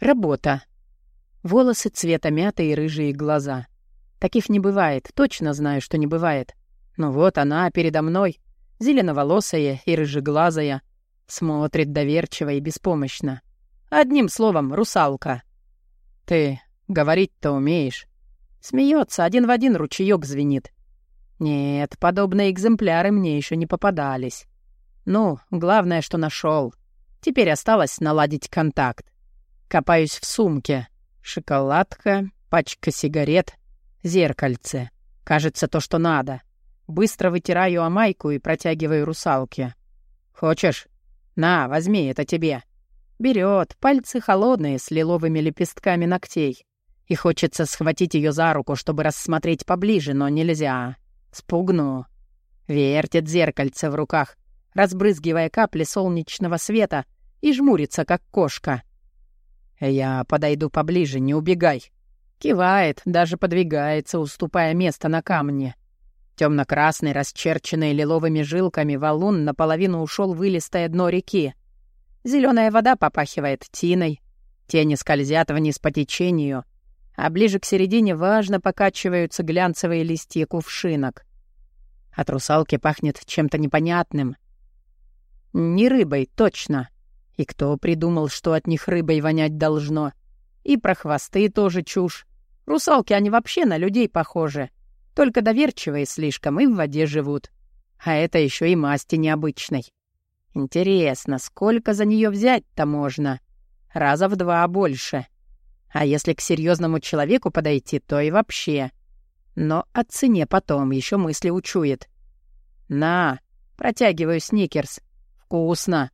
Работа. Волосы цвета мяты и рыжие глаза. Таких не бывает, точно знаю, что не бывает. Но вот она передо мной, зеленоволосая и рыжеглазая, смотрит доверчиво и беспомощно. Одним словом, русалка. «Ты говорить-то умеешь?» Смеется, один в один ручеёк звенит. Нет, подобные экземпляры мне еще не попадались. Ну, главное, что нашел. Теперь осталось наладить контакт. Копаюсь в сумке. Шоколадка, пачка сигарет, зеркальце. Кажется, то, что надо. Быстро вытираю омайку и протягиваю русалке. «Хочешь? На, возьми, это тебе». Берет, пальцы холодные, с лиловыми лепестками ногтей. И хочется схватить ее за руку, чтобы рассмотреть поближе, но нельзя. Спугну. Вертит зеркальце в руках, разбрызгивая капли солнечного света, и жмурится, как кошка. «Я подойду поближе, не убегай». Кивает, даже подвигается, уступая место на камне. Темно-красный, расчерченный лиловыми жилками, валун наполовину ушел в илистое дно реки. Зеленая вода попахивает тиной, тени скользят вниз по течению, а ближе к середине важно покачиваются глянцевые листья кувшинок. От русалки пахнет чем-то непонятным. Не рыбой, точно. И кто придумал, что от них рыбой вонять должно? И про хвосты тоже чушь. Русалки, они вообще на людей похожи. Только доверчивые слишком и в воде живут. А это еще и масти необычной. Интересно, сколько за нее взять-то можно? Раза в два больше. А если к серьезному человеку подойти, то и вообще. Но о цене потом еще мысли учует. «На!» — протягиваю сникерс. «Вкусно!»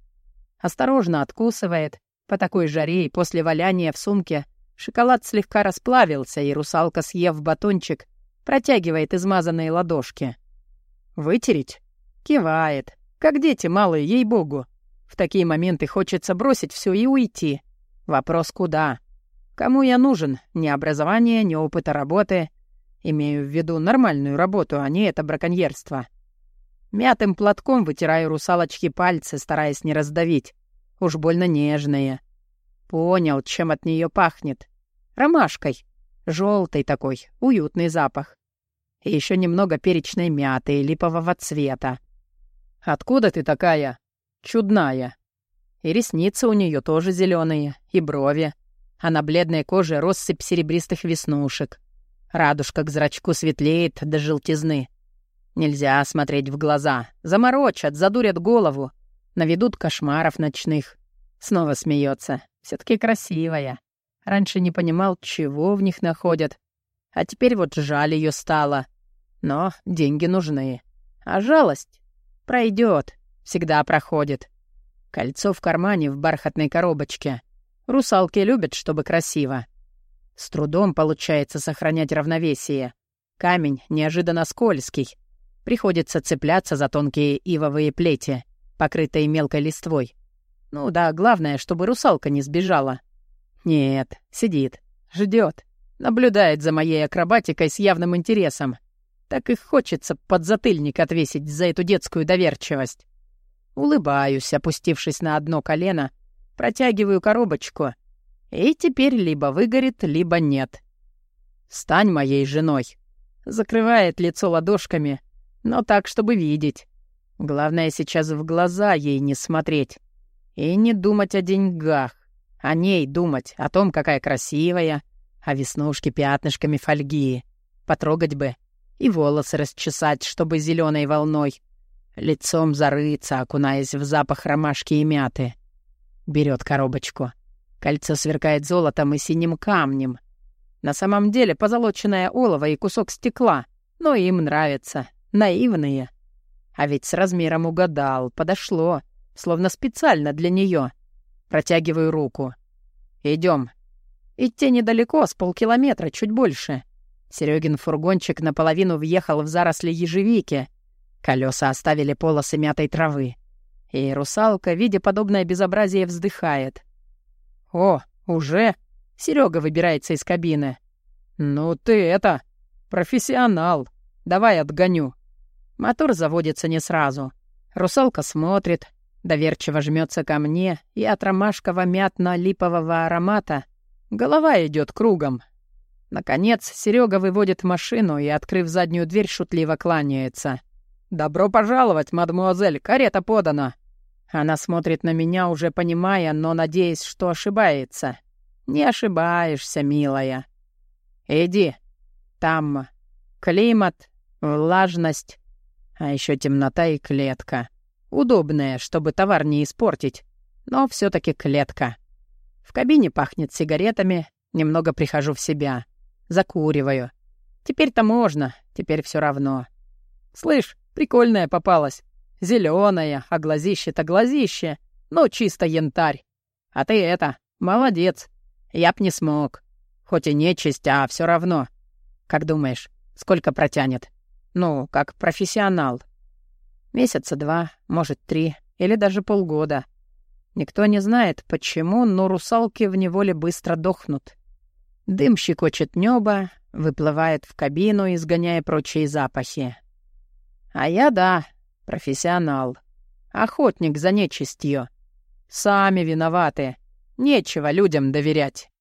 Осторожно откусывает. По такой жаре и после валяния в сумке шоколад слегка расплавился, и русалка, съев батончик, протягивает измазанные ладошки. «Вытереть?» Кивает. Как дети малые, ей-богу. В такие моменты хочется бросить все и уйти. Вопрос куда? Кому я нужен? Ни образования, ни опыта работы. Имею в виду нормальную работу, а не это браконьерство. Мятым платком вытираю русалочки пальцы, стараясь не раздавить. Уж больно нежные. Понял, чем от нее пахнет. Ромашкой. Желтый такой, уютный запах. И еще немного перечной мяты липового цвета. Откуда ты такая? Чудная. И ресницы у нее тоже зеленые, и брови. А на бледной коже россыпь серебристых веснушек. Радужка к зрачку светлеет до желтизны. Нельзя смотреть в глаза. Заморочат, задурят голову. Наведут кошмаров ночных. Снова смеется. все таки красивая. Раньше не понимал, чего в них находят. А теперь вот жаль ее стало. Но деньги нужны. А жалость пройдет, всегда проходит. Кольцо в кармане в бархатной коробочке. Русалки любят, чтобы красиво. С трудом получается сохранять равновесие. Камень неожиданно скользкий. Приходится цепляться за тонкие ивовые плети, покрытые мелкой листвой. Ну да, главное, чтобы русалка не сбежала. Нет, сидит, ждет, наблюдает за моей акробатикой с явным интересом. Так и хочется подзатыльник отвесить за эту детскую доверчивость. Улыбаюсь, опустившись на одно колено, протягиваю коробочку — и теперь либо выгорит, либо нет. «Стань моей женой!» Закрывает лицо ладошками, но так, чтобы видеть. Главное сейчас в глаза ей не смотреть. И не думать о деньгах. О ней думать, о том, какая красивая, о веснушке пятнышками фольги. Потрогать бы. И волосы расчесать, чтобы зеленой волной. Лицом зарыться, окунаясь в запах ромашки и мяты. Берет коробочку. Кольцо сверкает золотом и синим камнем. На самом деле позолоченное олово и кусок стекла, но им нравится. Наивные. А ведь с размером угадал, подошло, словно специально для нее. Протягиваю руку. Идем. Идти недалеко, с полкилометра, чуть больше. Серегин фургончик наполовину въехал в заросли ежевики. Колеса оставили полосы мятой травы. И русалка, видя подобное безобразие, вздыхает. «О, уже?» Серега выбирается из кабины. «Ну ты это... профессионал. Давай отгоню». Мотор заводится не сразу. Русалка смотрит, доверчиво жмется ко мне, и от ромашково-мятно-липового аромата Голова идет кругом. Наконец, Серега выводит машину и, открыв заднюю дверь, шутливо кланяется. «Добро пожаловать, мадмуазель, карета подана!» Она смотрит на меня, уже понимая, но надеясь, что ошибается. «Не ошибаешься, милая. Иди. Там климат, влажность, а еще темнота и клетка. Удобная, чтобы товар не испортить, но все таки клетка. В кабине пахнет сигаретами, немного прихожу в себя. Закуриваю. Теперь-то можно, теперь все равно. Слышь, прикольная попалась. Зеленая, а глазище-то глазище. Ну, чисто янтарь. А ты это, молодец. Я б не смог. Хоть и нечисть, а все равно. Как думаешь, сколько протянет? Ну, как профессионал. Месяца два, может, три или даже полгода. Никто не знает, почему, но русалки в неволе быстро дохнут. Дым щекочет небо, выплывает в кабину, изгоняя прочие запахи. А я, да, профессионал. Охотник за нечистью. Сами виноваты. Нечего людям доверять.